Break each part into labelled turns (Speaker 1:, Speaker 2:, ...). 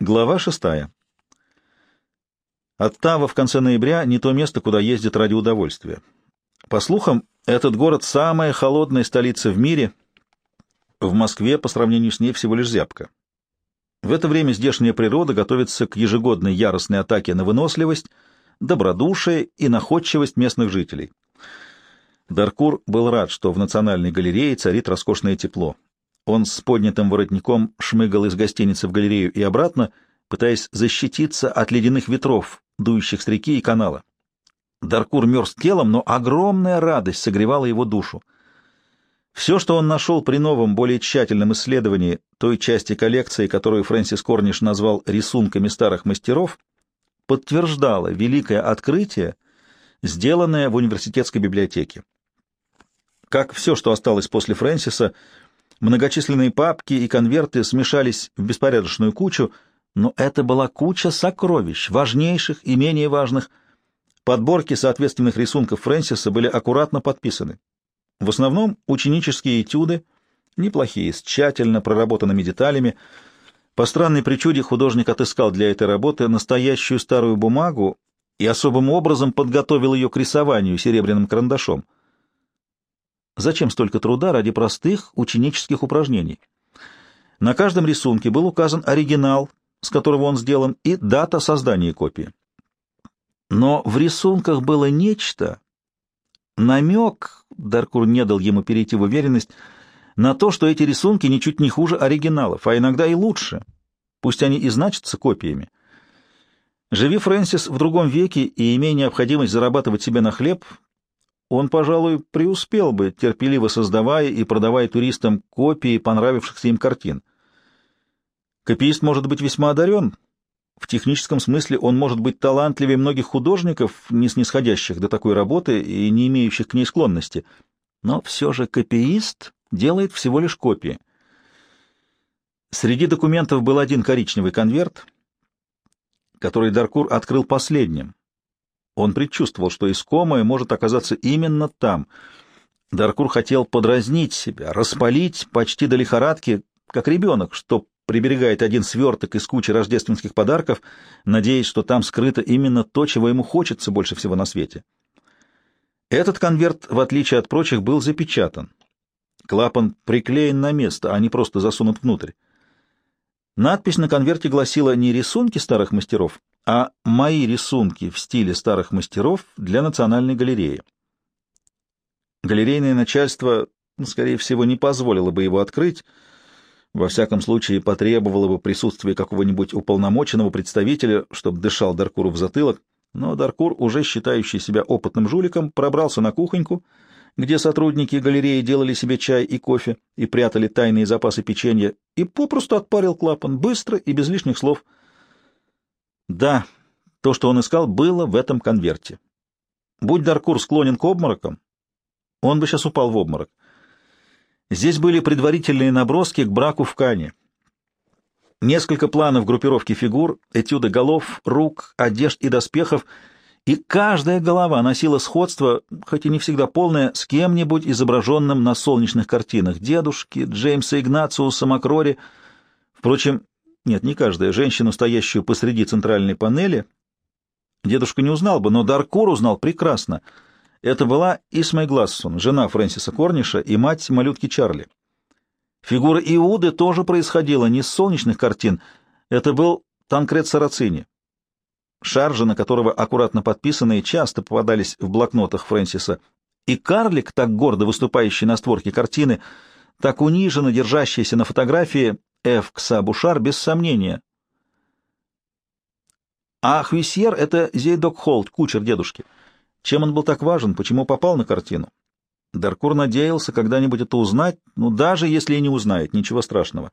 Speaker 1: Глава шестая. Оттава в конце ноября не то место, куда ездят ради удовольствия. По слухам, этот город — самая холодная столица в мире. В Москве по сравнению с ней всего лишь зябко. В это время здешняя природа готовится к ежегодной яростной атаке на выносливость, добродушие и находчивость местных жителей. Даркур был рад, что в Национальной галерее царит роскошное тепло. Он с поднятым воротником шмыгал из гостиницы в галерею и обратно, пытаясь защититься от ледяных ветров, дующих с реки и канала. Даркур мерз телом, но огромная радость согревала его душу. Все, что он нашел при новом, более тщательном исследовании той части коллекции, которую Фрэнсис Корниш назвал «рисунками старых мастеров», подтверждало великое открытие, сделанное в университетской библиотеке. Как все, что осталось после Фрэнсиса, Многочисленные папки и конверты смешались в беспорядочную кучу, но это была куча сокровищ, важнейших и менее важных. Подборки соответственных рисунков Фрэнсиса были аккуратно подписаны. В основном ученические этюды, неплохие, с тщательно проработанными деталями. По странной причуде художник отыскал для этой работы настоящую старую бумагу и особым образом подготовил ее к рисованию серебряным карандашом — Зачем столько труда ради простых ученических упражнений? На каждом рисунке был указан оригинал, с которого он сделан, и дата создания копии. Но в рисунках было нечто, намек, Даркур не дал ему перейти в уверенность, на то, что эти рисунки ничуть не хуже оригиналов, а иногда и лучше, пусть они и значатся копиями. Живи Фрэнсис в другом веке и имея необходимость зарабатывать себе на хлеб, он, пожалуй, преуспел бы, терпеливо создавая и продавая туристам копии понравившихся им картин. Копиист может быть весьма одарен. В техническом смысле он может быть талантливее многих художников, не снисходящих до такой работы и не имеющих к ней склонности. Но все же копиист делает всего лишь копии. Среди документов был один коричневый конверт, который Даркур открыл последним. Он предчувствовал, что искомое может оказаться именно там. Даркур хотел подразнить себя, распалить почти до лихорадки, как ребенок, что приберегает один сверток из кучи рождественских подарков, надеясь, что там скрыто именно то, чего ему хочется больше всего на свете. Этот конверт, в отличие от прочих, был запечатан. Клапан приклеен на место, а не просто засунут внутрь. Надпись на конверте гласила не рисунки старых мастеров, а мои рисунки в стиле старых мастеров для Национальной галереи. Галерейное начальство, ну, скорее всего, не позволило бы его открыть, во всяком случае потребовало бы присутствия какого-нибудь уполномоченного представителя, чтобы дышал Даркуру в затылок, но Даркур, уже считающий себя опытным жуликом, пробрался на кухоньку, где сотрудники галереи делали себе чай и кофе и прятали тайные запасы печенья, и попросту отпарил клапан, быстро и без лишних слов — да, то, что он искал, было в этом конверте. Будь Даркур склонен к обморокам, он бы сейчас упал в обморок. Здесь были предварительные наброски к браку в Кане. Несколько планов группировки фигур, этюды голов, рук, одежд и доспехов, и каждая голова носила сходство, хоть и не всегда полное, с кем-нибудь изображенным на солнечных картинах дедушки, Джеймса Игнациуса Макрори. Впрочем, нет, не каждая женщина, стоящую посреди центральной панели, дедушка не узнал бы, но Даркур узнал прекрасно. Это была Исмай Глассон, жена Фрэнсиса Корниша и мать малютки Чарли. Фигура Иуды тоже происходила не с солнечных картин, это был Танкрет Сарацини. Шаржи, на которого аккуратно подписанные, часто попадались в блокнотах Фрэнсиса, и карлик, так гордо выступающий на створке картины, так униженно держащийся на фотографии, Ф. Ксабушар без сомнения. А Хвисьер — это Зейдок Холт, кучер дедушки. Чем он был так важен, почему попал на картину? Даркур надеялся когда-нибудь это узнать, но даже если и не узнает, ничего страшного.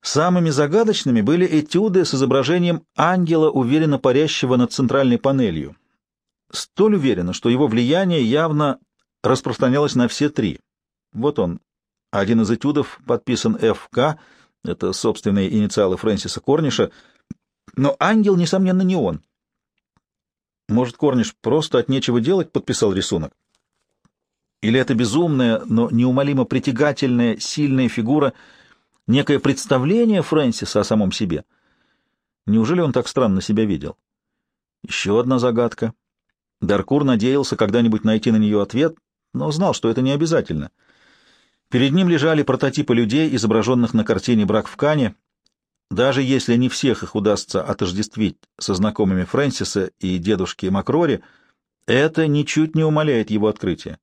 Speaker 1: Самыми загадочными были этюды с изображением ангела, уверенно парящего над центральной панелью. Столь уверенно, что его влияние явно распространялось на все три. Вот он, один из этюдов подписан ФК, это собственные инициалы Фрэнсиса Корниша, но ангел, несомненно, не он. Может, Корниш просто от нечего делать подписал рисунок? Или это безумная, но неумолимо притягательная, сильная фигура некое представление Фрэнсиса о самом себе. Неужели он так странно себя видел? Еще одна загадка. Даркур надеялся когда-нибудь найти на нее ответ, но знал, что это не обязательно. Перед ним лежали прототипы людей, изображенных на картине «Брак в Кане». Даже если не всех их удастся отождествить со знакомыми Фрэнсиса и дедушки Макрори, это ничуть не умаляет его открытия.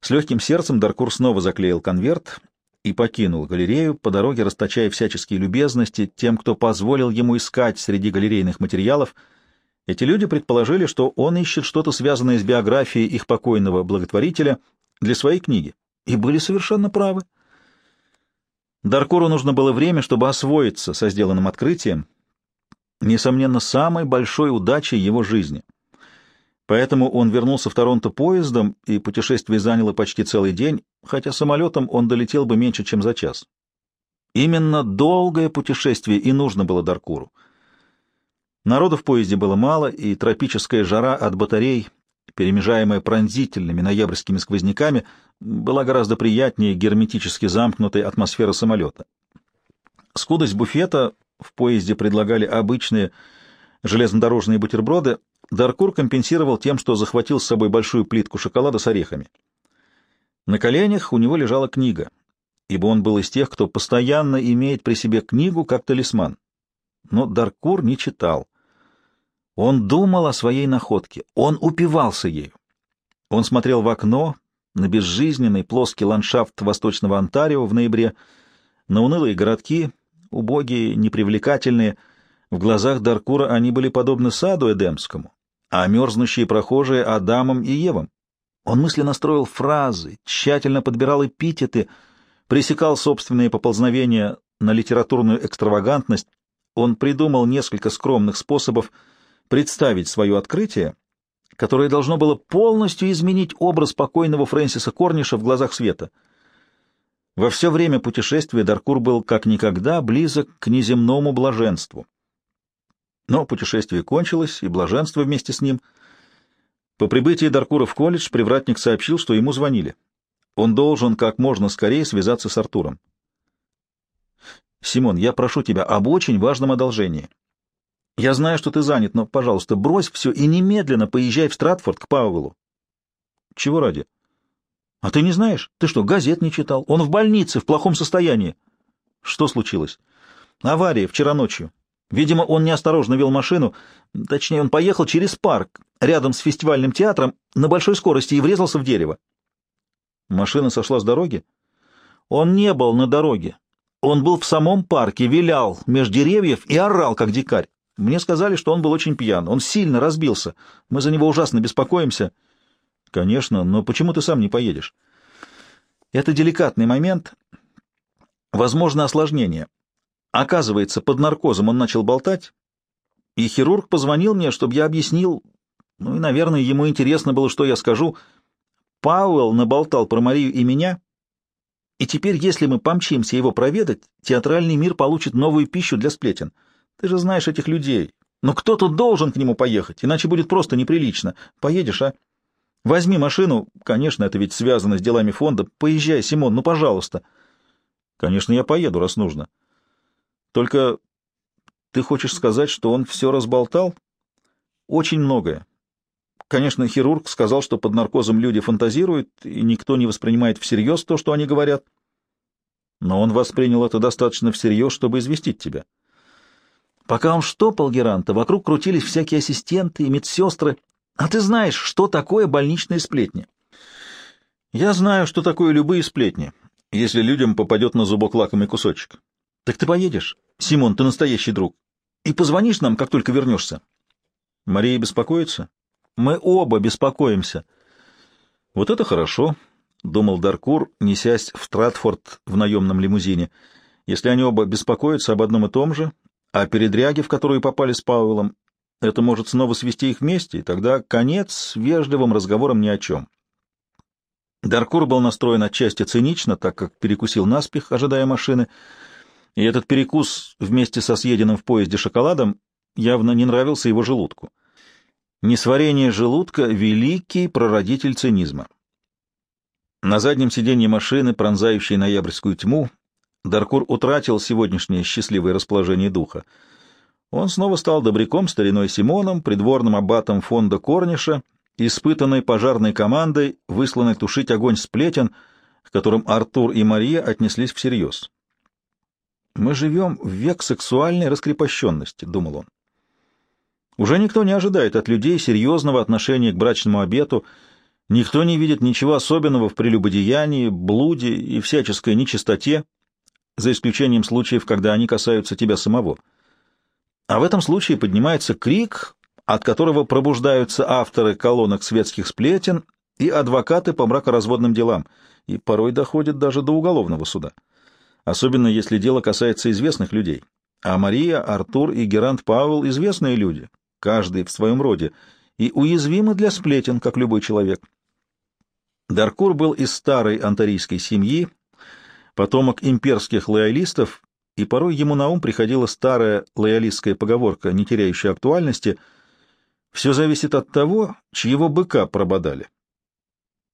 Speaker 1: С легким сердцем Даркур снова заклеил конверт и покинул галерею, по дороге расточая всяческие любезности тем, кто позволил ему искать среди галерейных материалов. Эти люди предположили, что он ищет что-то связанное с биографией их покойного благотворителя для своей книги, и были совершенно правы. Даркуру нужно было время, чтобы освоиться со сделанным открытием, несомненно, самой большой удачей его жизни. Поэтому он вернулся в Торонто поездом, и путешествие заняло почти целый день, хотя самолетом он долетел бы меньше, чем за час. Именно долгое путешествие и нужно было Даркуру. Народу в поезде было мало, и тропическая жара от батарей, перемежаемая пронзительными ноябрьскими сквозняками, была гораздо приятнее герметически замкнутой атмосферы самолета. Скудость буфета в поезде предлагали обычные железнодорожные бутерброды, Даркур компенсировал тем, что захватил с собой большую плитку шоколада с орехами. На коленях у него лежала книга, ибо он был из тех, кто постоянно имеет при себе книгу как талисман. Но Даркур не читал. Он думал о своей находке, он упивался ею. Он смотрел в окно на безжизненный плоский ландшафт восточного Онтарио в ноябре, на унылые городки, убогие, непривлекательные. В глазах Даркура они были подобны саду Эдемскому, а мерзнущие прохожие — Адамом и Евом. Он мысленно строил фразы, тщательно подбирал эпитеты, пресекал собственные поползновения на литературную экстравагантность. Он придумал несколько скромных способов представить свое открытие, которое должно было полностью изменить образ покойного Фрэнсиса Корниша в глазах света. Во все время путешествия Даркур был как никогда близок к неземному блаженству. Но путешествие кончилось, и блаженство вместе с ним. По прибытии Даркура в колледж привратник сообщил, что ему звонили. Он должен как можно скорее связаться с Артуром. «Симон, я прошу тебя об очень важном одолжении. Я знаю, что ты занят, но, пожалуйста, брось все и немедленно поезжай в Стратфорд к Пауэлу». «Чего ради?» «А ты не знаешь? Ты что, газет не читал? Он в больнице, в плохом состоянии». «Что случилось?» «Авария вчера ночью. Видимо, он неосторожно вел машину, точнее, он поехал через парк, рядом с фестивальным театром, на большой скорости и врезался в дерево. Машина сошла с дороги? Он не был на дороге. Он был в самом парке, вилял меж деревьев и орал, как дикарь. Мне сказали, что он был очень пьян. Он сильно разбился. Мы за него ужасно беспокоимся. Конечно, но почему ты сам не поедешь? Это деликатный момент. Возможно осложнение. Оказывается, под наркозом он начал болтать, и хирург позвонил мне, чтобы я объяснил, ну и, наверное, ему интересно было, что я скажу. Пауэлл наболтал про Марию и меня, и теперь, если мы помчимся его проведать, театральный мир получит новую пищу для сплетен. Ты же знаешь этих людей. Но кто-то должен к нему поехать, иначе будет просто неприлично. Поедешь, а? Возьми машину. Конечно, это ведь связано с делами фонда. Поезжай, Симон, ну, пожалуйста. Конечно, я поеду, раз нужно. Только ты хочешь сказать, что он все разболтал? Очень многое. Конечно, хирург сказал, что под наркозом люди фантазируют, и никто не воспринимает всерьез то, что они говорят. Но он воспринял это достаточно всерьез, чтобы известить тебя. Пока он штопал Геранта, вокруг крутились всякие ассистенты и медсестры. А ты знаешь, что такое больничные сплетни? Я знаю, что такое любые сплетни, если людям попадет на зубок лакомый кусочек. Так ты поедешь? Симон, ты настоящий друг. И позвонишь нам, как только вернешься. Мария беспокоится? Мы оба беспокоимся. Вот это хорошо, — думал Даркур, несясь в Стратфорд в наемном лимузине. Если они оба беспокоятся об одном и том же, о передряге, в которую попали с Пауэлом, это может снова свести их вместе, и тогда конец вежливым разговором ни о чем. Даркур был настроен отчасти цинично, так как перекусил наспех, ожидая машины, — и этот перекус вместе со съеденным в поезде шоколадом явно не нравился его желудку. Несварение желудка — великий прародитель цинизма. На заднем сиденье машины, пронзающей ноябрьскую тьму, Даркур утратил сегодняшнее счастливое расположение духа. Он снова стал добряком стариной Симоном, придворным аббатом фонда Корниша, испытанной пожарной командой, высланной тушить огонь сплетен, к которым Артур и Мария отнеслись всерьез. «Мы живем в век сексуальной раскрепощенности», — думал он. «Уже никто не ожидает от людей серьезного отношения к брачному обету, никто не видит ничего особенного в прелюбодеянии, блуде и всяческой нечистоте, за исключением случаев, когда они касаются тебя самого. А в этом случае поднимается крик, от которого пробуждаются авторы колонок светских сплетен и адвокаты по бракоразводным делам, и порой доходят даже до уголовного суда. Особенно если дело касается известных людей. А Мария, Артур и Герант Пауэлл — известные люди, каждый в своем роде, и уязвимы для сплетен, как любой человек. Даркур был из старой антарийской семьи, потомок имперских лоялистов, и порой ему на ум приходила старая лоялистская поговорка, не теряющая актуальности «Все зависит от того, чьего быка прободали».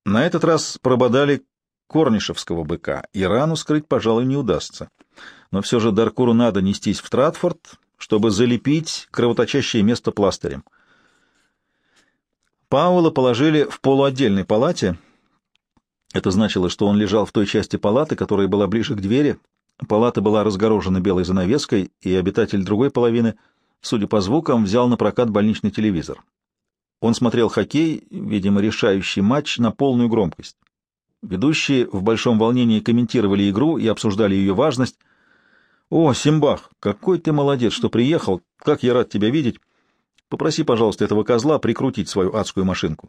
Speaker 1: На этот раз прободали корнишевского быка, и рану скрыть, пожалуй, не удастся. Но все же Даркуру надо нестись в Тратфорд, чтобы залепить кровоточащее место пластырем. Паула положили в полуотдельной палате — это значило, что он лежал в той части палаты, которая была ближе к двери. Палата была разгорожена белой занавеской, и обитатель другой половины, судя по звукам, взял на прокат больничный телевизор. Он смотрел хоккей, видимо, решающий матч на полную громкость. Ведущие в большом волнении комментировали игру и обсуждали ее важность. «О, Симбах, какой ты молодец, что приехал! Как я рад тебя видеть! Попроси, пожалуйста, этого козла прикрутить свою адскую машинку.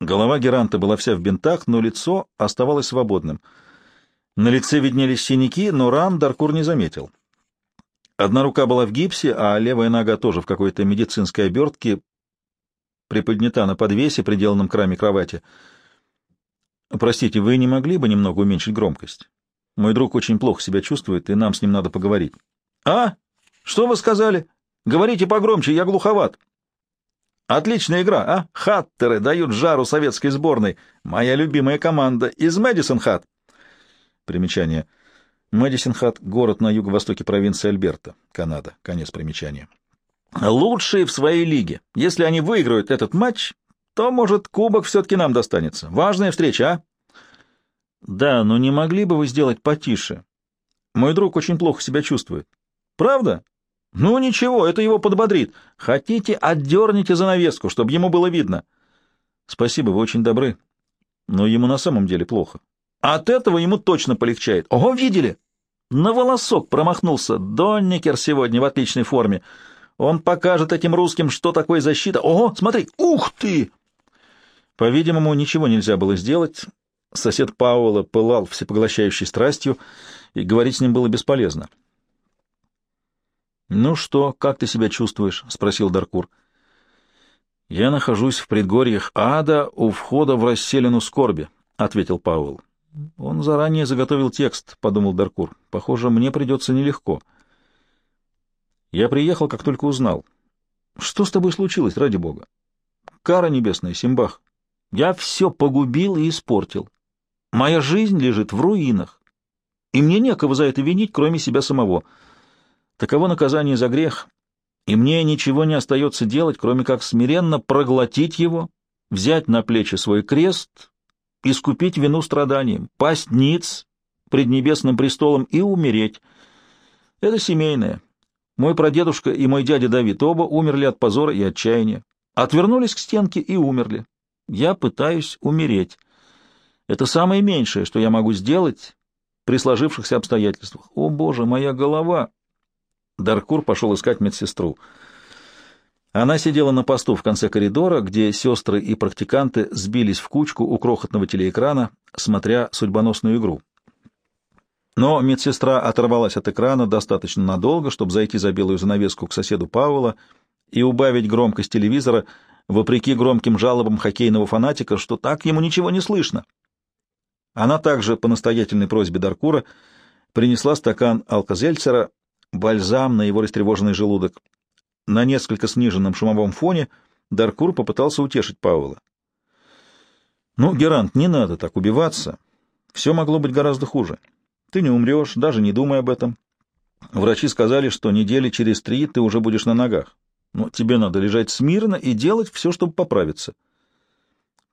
Speaker 1: Голова Геранта была вся в бинтах, но лицо оставалось свободным. На лице виднелись синяки, но ран Даркур не заметил. Одна рука была в гипсе, а левая нога тоже в какой-то медицинской обертке, приподнята на подвесе, приделанном к раме кровати. «Простите, вы не могли бы немного уменьшить громкость? Мой друг очень плохо себя чувствует, и нам с ним надо поговорить». «А? Что вы сказали? Говорите погромче, я глуховат». Отличная игра, а? Хаттеры дают жару советской сборной. Моя любимая команда из Мэдисон Хат. Примечание. Мэдисон Хат — город на юго-востоке провинции Альберта, Канада. Конец примечания. Лучшие в своей лиге. Если они выиграют этот матч, то, может, кубок все-таки нам достанется. Важная встреча, а? Да, но не могли бы вы сделать потише? Мой друг очень плохо себя чувствует. Правда? Ну ничего, это его подбодрит. Хотите, отдерните занавеску, чтобы ему было видно. Спасибо, вы очень добры. Но ему на самом деле плохо. От этого ему точно полегчает. Ого, видели? На волосок промахнулся. Донникер сегодня в отличной форме. Он покажет этим русским, что такое защита. Ого, смотри, ух ты! По-видимому, ничего нельзя было сделать. Сосед Пауэлла пылал всепоглощающей страстью, и говорить с ним было бесполезно. «Ну что, как ты себя чувствуешь?» — спросил Даркур. «Я нахожусь в предгорьях ада у входа в расселину скорби», — ответил Пауэлл. «Он заранее заготовил текст», — подумал Даркур. «Похоже, мне придется нелегко». Я приехал, как только узнал. «Что с тобой случилось, ради бога?» «Кара небесная, Симбах. Я все погубил и испортил. Моя жизнь лежит в руинах, и мне некого за это винить, кроме себя самого». Таково наказание за грех, и мне ничего не остается делать, кроме как смиренно проглотить его, взять на плечи свой крест, искупить вину страданием, пасть ниц пред небесным престолом и умереть. Это семейное. Мой прадедушка и мой дядя Давид оба умерли от позора и отчаяния, отвернулись к стенке и умерли. Я пытаюсь умереть. Это самое меньшее, что я могу сделать при сложившихся обстоятельствах. О, Боже, моя голова! Даркур пошел искать медсестру. Она сидела на посту в конце коридора, где сестры и практиканты сбились в кучку у крохотного телеэкрана, смотря судьбоносную игру. Но медсестра оторвалась от экрана достаточно надолго, чтобы зайти за белую занавеску к соседу Пауэлла и убавить громкость телевизора, вопреки громким жалобам хоккейного фанатика, что так ему ничего не слышно. Она также, по настоятельной просьбе Даркура, принесла стакан алкозельцера, бальзам на его растревоженный желудок. На несколько сниженном шумовом фоне Даркур попытался утешить Пауэлла. «Ну, Герант, не надо так убиваться. Все могло быть гораздо хуже. Ты не умрешь, даже не думай об этом. Врачи сказали, что недели через три ты уже будешь на ногах. Но тебе надо лежать смирно и делать все, чтобы поправиться.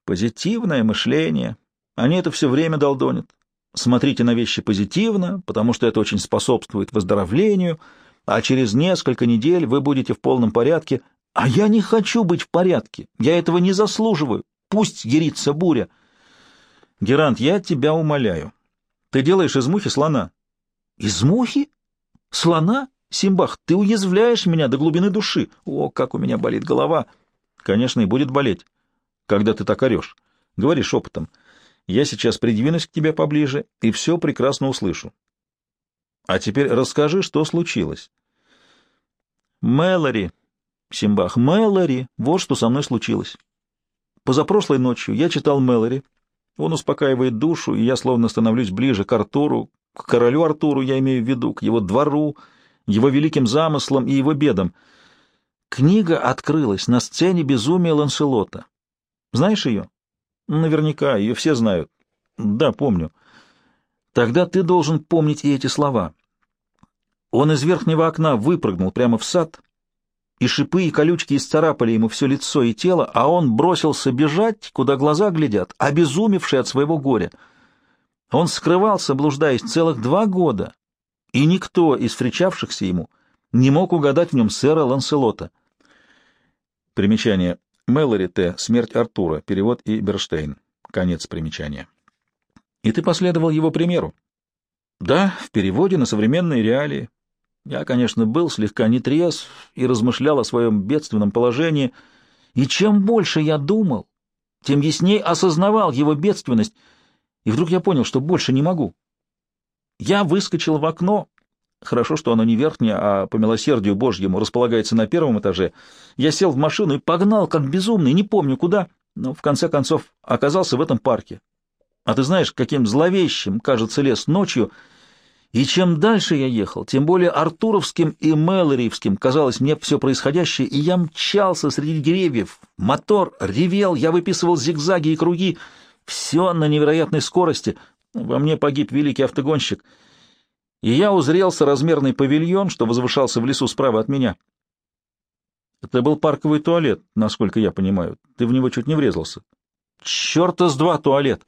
Speaker 1: Позитивное мышление. Они это все время долдонят. Смотрите на вещи позитивно, потому что это очень способствует выздоровлению, а через несколько недель вы будете в полном порядке. А я не хочу быть в порядке. Я этого не заслуживаю. Пусть ерится буря. Герант, я тебя умоляю. Ты делаешь из мухи слона. Из мухи? Слона? Симбах, ты уязвляешь меня до глубины души. О, как у меня болит голова. Конечно, и будет болеть, когда ты так орешь. Говори шепотом. Я сейчас придвинусь к тебе поближе и все прекрасно услышу. А теперь расскажи, что случилось. Мэлори, Симбах, Мэлори, вот что со мной случилось. Позапрошлой ночью я читал Мэлори. Он успокаивает душу, и я словно становлюсь ближе к Артуру, к королю Артуру, я имею в виду, к его двору, его великим замыслам и его бедам. Книга открылась на сцене безумия Ланселота. Знаешь ее? Наверняка, ее все знают. Да, помню. Тогда ты должен помнить и эти слова. Он из верхнего окна выпрыгнул прямо в сад, и шипы и колючки исцарапали ему все лицо и тело, а он бросился бежать, куда глаза глядят, обезумевший от своего горя. Он скрывался, блуждаясь, целых два года, и никто из встречавшихся ему не мог угадать в нем сэра Ланселота. Примечание. Мэлори Т. Смерть Артура. Перевод и Берштейн. Конец примечания. И ты последовал его примеру. Да, в переводе на современные реалии. Я, конечно, был слегка нетрезв и размышлял о своем бедственном положении, и чем больше я думал, тем ясней осознавал его бедственность, и вдруг я понял, что больше не могу. Я выскочил в окно. Хорошо, что оно не верхнее, а по милосердию Божьему располагается на первом этаже. Я сел в машину и погнал, как безумный, не помню куда, но в конце концов оказался в этом парке. А ты знаешь, каким зловещим кажется лес ночью, и чем дальше я ехал, тем более артуровским и мэлориевским казалось мне все происходящее, и я мчался среди деревьев. Мотор ревел, я выписывал зигзаги и круги, все на невероятной скорости — во мне погиб великий автогонщик, и я узрел соразмерный павильон, что возвышался в лесу справа от меня. Это был парковый туалет, насколько я понимаю. Ты в него чуть не врезался. Черта с два туалет!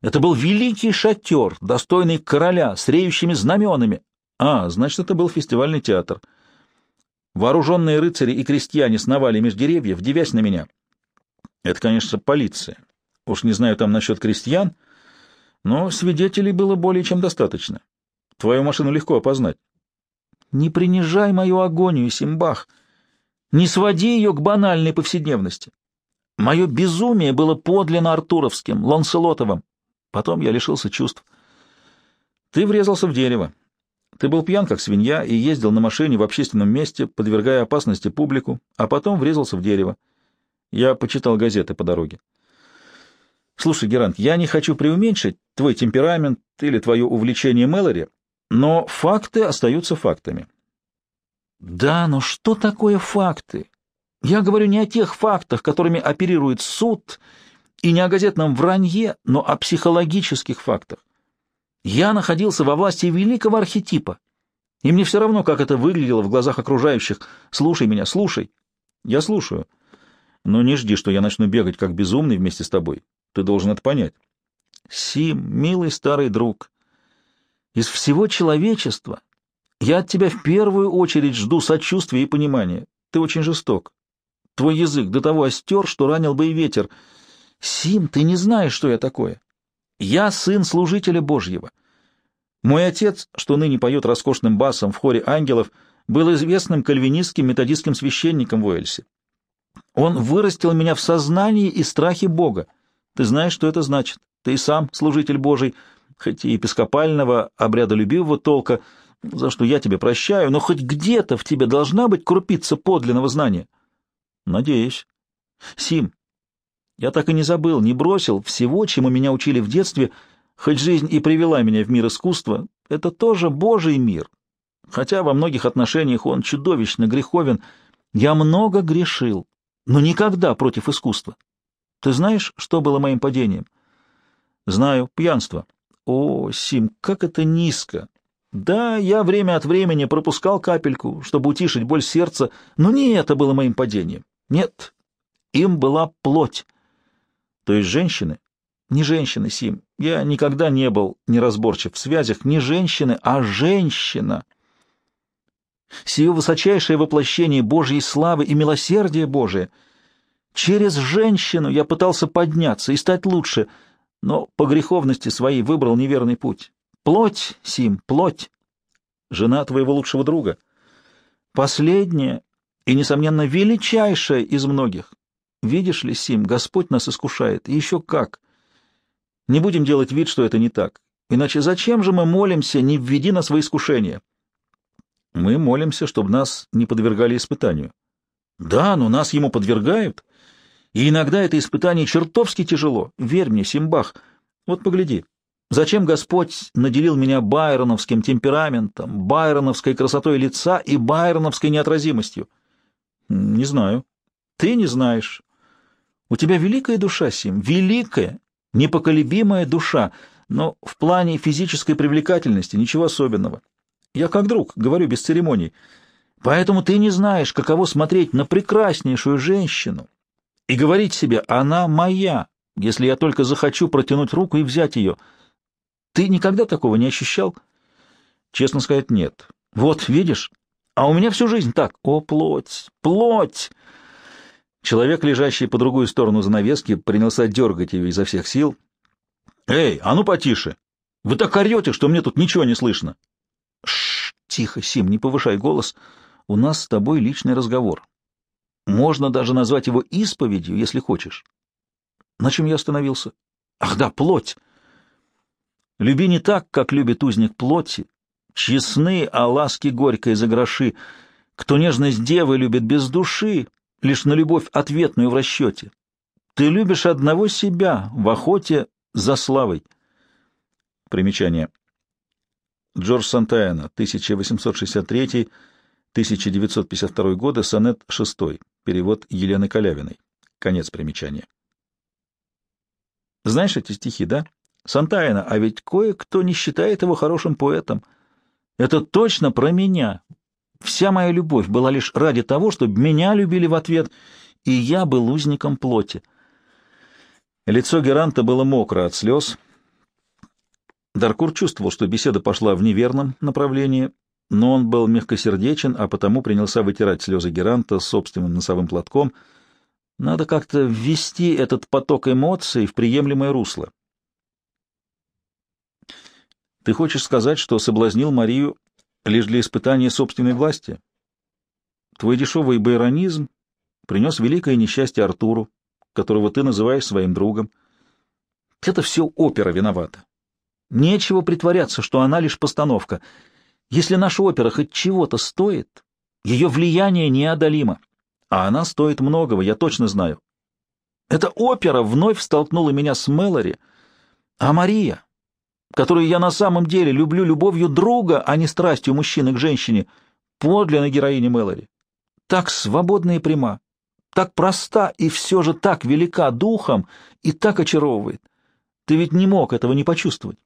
Speaker 1: Это был великий шатер, достойный короля, с реющими знаменами. А, значит, это был фестивальный театр. Вооруженные рыцари и крестьяне сновали меж деревьев, девясь на меня. Это, конечно, полиция. Уж не знаю там насчет крестьян, но свидетелей было более чем достаточно. Твою машину легко опознать. Не принижай мою агонию, Симбах. Не своди ее к банальной повседневности. Мое безумие было подлинно артуровским, ланселотовым. Потом я лишился чувств. Ты врезался в дерево. Ты был пьян, как свинья, и ездил на машине в общественном месте, подвергая опасности публику, а потом врезался в дерево. Я почитал газеты по дороге. Слушай, Герант, я не хочу преуменьшить твой темперамент или твое увлечение Мэлори, но факты остаются фактами. Да, но что такое факты? Я говорю не о тех фактах, которыми оперирует суд, и не о газетном вранье, но о психологических фактах. Я находился во власти великого архетипа, и мне все равно, как это выглядело в глазах окружающих. Слушай меня, слушай. Я слушаю. Но не жди, что я начну бегать как безумный вместе с тобой. Ты должен это понять. Сим, милый старый друг, из всего человечества я от тебя в первую очередь жду сочувствия и понимания. Ты очень жесток. Твой язык до того остер, что ранил бы и ветер. Сим, ты не знаешь, что я такое. Я сын служителя Божьего. Мой отец, что ныне поет роскошным басом в хоре ангелов, был известным кальвинистским методистским священником в Уэльсе. Он вырастил меня в сознании и страхе Бога. Ты знаешь, что это значит. Ты сам служитель Божий, хоть и епископального, обрядолюбивого толка, за что я тебе прощаю, но хоть где-то в тебе должна быть крупица подлинного знания. Надеюсь. Сим, я так и не забыл, не бросил всего, чему меня учили в детстве, хоть жизнь и привела меня в мир искусства. Это тоже Божий мир. Хотя во многих отношениях он чудовищно греховен. Я много грешил, но никогда против искусства. Ты знаешь, что было моим падением? Знаю, пьянство. О, Сим, как это низко! Да, я время от времени пропускал капельку, чтобы утишить боль сердца, но не это было моим падением. Нет, им была плоть. То есть женщины? Не женщины, Сим. Я никогда не был неразборчив в связях. Не женщины, а женщина. Сие высочайшее воплощение Божьей славы и милосердия Божия. Через женщину я пытался подняться и стать лучше, но по греховности своей выбрал неверный путь. Плоть, Сим, плоть. Жена твоего лучшего друга. Последняя и, несомненно, величайшая из многих. Видишь ли, Сим, Господь нас искушает, и еще как. Не будем делать вид, что это не так. Иначе зачем же мы молимся, не введи нас во искушение? Мы молимся, чтобы нас не подвергали испытанию. Да, но нас ему подвергают. И иногда это испытание чертовски тяжело. Верь мне, Симбах. Вот погляди. Зачем Господь наделил меня байроновским темпераментом, байроновской красотой лица и байроновской неотразимостью? Не знаю. Ты не знаешь. У тебя великая душа, Сим, великая, непоколебимая душа, но в плане физической привлекательности ничего особенного. Я как друг, говорю без церемоний. Поэтому ты не знаешь, каково смотреть на прекраснейшую женщину и говорить себе «она моя», если я только захочу протянуть руку и взять ее. Ты никогда такого не ощущал? Честно сказать, нет. Вот, видишь? А у меня всю жизнь так. О, плоть, плоть! Человек, лежащий по другую сторону занавески, принялся дергать ее изо всех сил. «Эй, а ну потише! Вы так орете, что мне тут ничего не слышно!» Шш, тихо, Сим, не повышай голос. У нас с тобой личный разговор. Можно даже назвать его исповедью, если хочешь. На чем я остановился? Ах да, плоть! Люби не так, как любит узник плоти. Честны, а ласки горькой за гроши. Кто нежность девы любит без души, лишь на любовь ответную в расчете. Ты любишь одного себя в охоте за славой. Примечание. Джордж Сантаяна, 1863-1952 годы, сонет 6, перевод Елены Калявиной. Конец примечания. Знаешь эти стихи, да? Сантаяна, а ведь кое-кто не считает его хорошим поэтом. Это точно про меня, Вся моя любовь была лишь ради того, чтобы меня любили в ответ, и я был узником плоти. Лицо Геранта было мокро от слез. Даркур чувствовал, что беседа пошла в неверном направлении, но он был мягкосердечен, а потому принялся вытирать слезы Геранта собственным носовым платком. Надо как-то ввести этот поток эмоций в приемлемое русло. «Ты хочешь сказать, что соблазнил Марию лишь для испытания собственной власти. Твой дешевый байронизм принес великое несчастье Артуру, которого ты называешь своим другом. Это все опера виновата. Нечего притворяться, что она лишь постановка. Если наша опера хоть чего-то стоит, ее влияние неодолимо. А она стоит многого, я точно знаю. Эта опера вновь столкнула меня с Мэлори, а Мария которую я на самом деле люблю любовью друга, а не страстью мужчины к женщине, подлинной героини Мэлори. Так свободна и пряма, так проста и все же так велика духом и так очаровывает. Ты ведь не мог этого не почувствовать.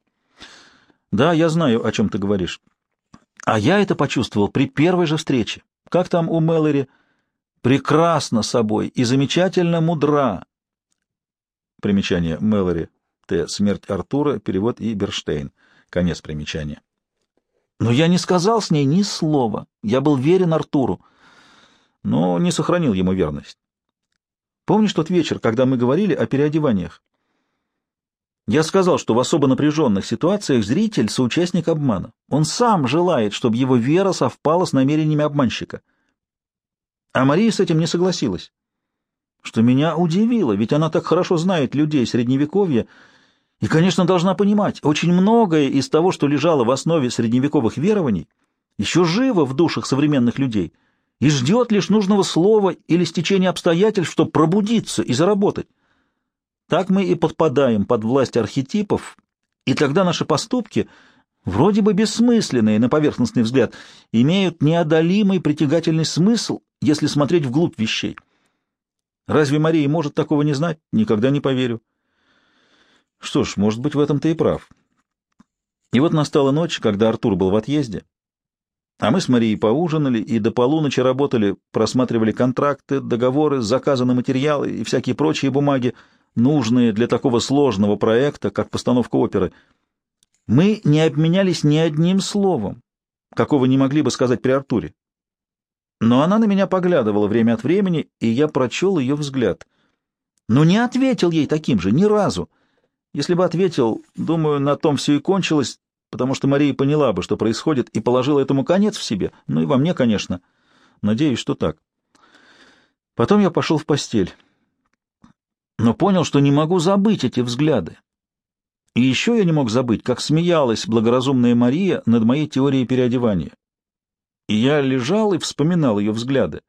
Speaker 1: Да, я знаю, о чем ты говоришь. А я это почувствовал при первой же встрече. Как там у Мэлори? Прекрасно собой и замечательно мудра. Примечание Мэлори Т. Смерть Артура. Перевод И. Берштейн. Конец примечания. Но я не сказал с ней ни слова. Я был верен Артуру, но не сохранил ему верность. Помнишь тот вечер, когда мы говорили о переодеваниях? Я сказал, что в особо напряженных ситуациях зритель — соучастник обмана. Он сам желает, чтобы его вера совпала с намерениями обманщика. А Мария с этим не согласилась. Что меня удивило, ведь она так хорошо знает людей Средневековья — и, конечно, должна понимать, очень многое из того, что лежало в основе средневековых верований, еще живо в душах современных людей и ждет лишь нужного слова или стечения обстоятельств, чтобы пробудиться и заработать. Так мы и подпадаем под власть архетипов, и тогда наши поступки, вроде бы бессмысленные на поверхностный взгляд, имеют неодолимый притягательный смысл, если смотреть вглубь вещей. Разве Мария может такого не знать? Никогда не поверю. Что ж, может быть, в этом ты и прав. И вот настала ночь, когда Артур был в отъезде, а мы с Марией поужинали и до полуночи работали, просматривали контракты, договоры, заказы на материалы и всякие прочие бумаги, нужные для такого сложного проекта, как постановка оперы. Мы не обменялись ни одним словом, какого не могли бы сказать при Артуре. Но она на меня поглядывала время от времени, и я прочел ее взгляд. Но не ответил ей таким же, ни разу. Если бы ответил, думаю, на том все и кончилось, потому что Мария поняла бы, что происходит, и положила этому конец в себе, ну и во мне, конечно. Надеюсь, что так. Потом я пошел в постель, но понял, что не могу забыть эти взгляды. И еще я не мог забыть, как смеялась благоразумная Мария над моей теорией переодевания. И я лежал и вспоминал ее взгляды.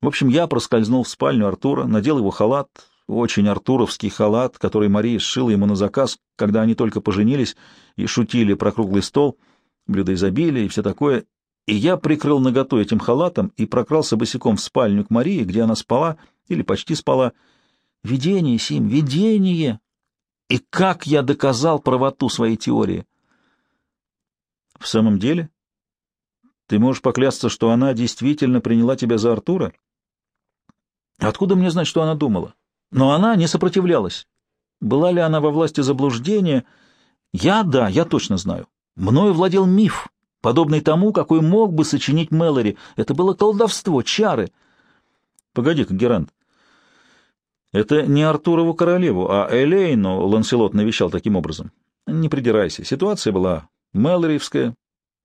Speaker 1: В общем, я проскользнул в спальню Артура, надел его халат, очень артуровский халат, который Мария сшила ему на заказ, когда они только поженились и шутили про круглый стол, блюдо изобилия и все такое, и я прикрыл наготу этим халатом и прокрался босиком в спальню к Марии, где она спала или почти спала. Видение, Сим, видение! И как я доказал правоту своей теории? В самом деле? Ты можешь поклясться, что она действительно приняла тебя за Артура? Откуда мне знать, что она думала? Но она не сопротивлялась. Была ли она во власти заблуждения? Я — да, я точно знаю. Мною владел миф, подобный тому, какой мог бы сочинить Мэлори. Это было колдовство, чары. Погоди-ка, Герант. Это не Артурову королеву, а Элейну Ланселот навещал таким образом. Не придирайся, ситуация была Мэлориевская,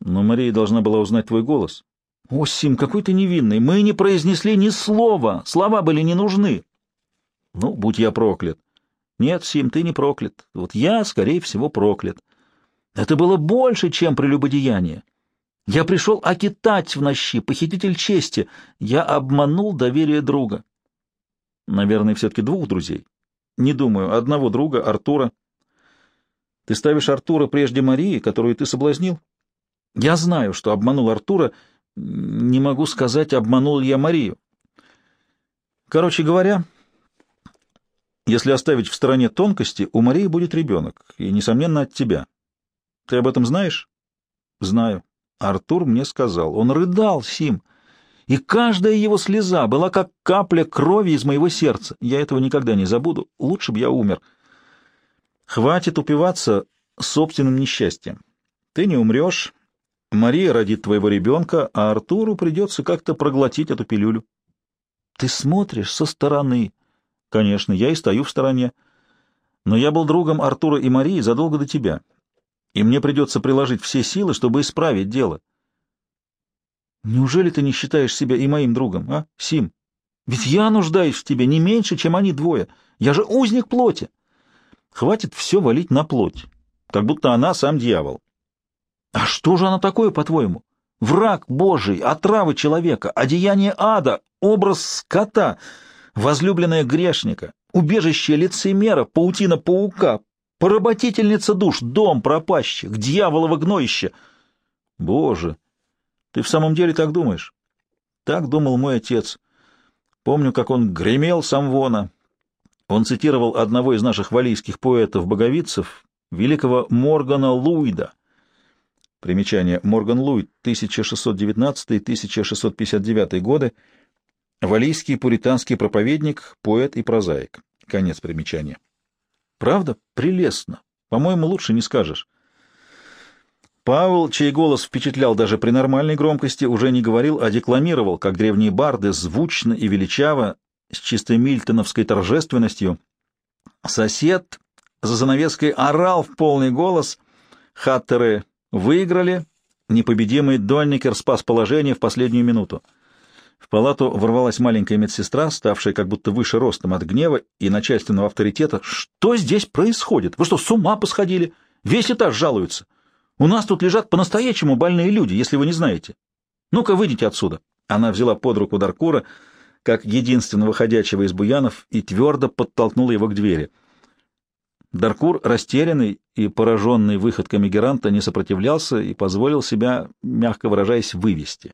Speaker 1: но Мария должна была узнать твой голос. О, Сим, какой ты невинный! Мы не произнесли ни слова, слова были не нужны. Ну, будь я проклят. Нет, Сим, ты не проклят. Вот я, скорее всего, проклят. Это было больше, чем прелюбодеяние. Я пришел окитать в нощи, похититель чести. Я обманул доверие друга. Наверное, все-таки двух друзей. Не думаю, одного друга, Артура. Ты ставишь Артура прежде Марии, которую ты соблазнил? Я знаю, что обманул Артура. Не могу сказать, обманул ли я Марию. Короче говоря, если оставить в стороне тонкости, у Марии будет ребенок, и, несомненно, от тебя. Ты об этом знаешь? Знаю. Артур мне сказал. Он рыдал, Сим, и каждая его слеза была как капля крови из моего сердца. Я этого никогда не забуду. Лучше бы я умер. Хватит упиваться собственным несчастьем. Ты не умрешь. Мария родит твоего ребенка, а Артуру придется как-то проглотить эту пилюлю. Ты смотришь со стороны. Конечно, я и стою в стороне. Но я был другом Артура и Марии задолго до тебя, и мне придется приложить все силы, чтобы исправить дело. Неужели ты не считаешь себя и моим другом, а, Сим? Ведь я нуждаюсь в тебе не меньше, чем они двое. Я же узник плоти. Хватит все валить на плоть, как будто она сам дьявол. А что же она такое, по-твоему? Враг Божий, отрава человека, одеяние ада, образ скота — возлюбленная грешника, убежище лицемера, паутина паука, поработительница душ, дом пропащих, дьяволово гноище. Боже, ты в самом деле так думаешь? Так думал мой отец. Помню, как он гремел самвона. Он цитировал одного из наших валийских поэтов-боговицев, великого Моргана Луида. Примечание. Морган Луид, 1619-1659 годы, Валийский пуританский проповедник, поэт и прозаик. Конец примечания. Правда? Прелестно. По-моему, лучше не скажешь. Павел, чей голос впечатлял даже при нормальной громкости, уже не говорил, а декламировал, как древние барды, звучно и величаво, с чистой мильтоновской торжественностью. Сосед за занавеской орал в полный голос. Хаттеры выиграли. Непобедимый Донникер спас положение в последнюю минуту. В палату ворвалась маленькая медсестра, ставшая как будто выше ростом от гнева и начальственного авторитета. «Что здесь происходит? Вы что, с ума посходили? Весь этаж жалуется. У нас тут лежат по-настоящему больные люди, если вы не знаете. Ну-ка, выйдите отсюда». Она взяла под руку Даркура, как единственного ходячего из буянов, и твердо подтолкнула его к двери. Даркур, растерянный и пораженный выходками Геранта, не сопротивлялся и позволил себя, мягко выражаясь, вывести.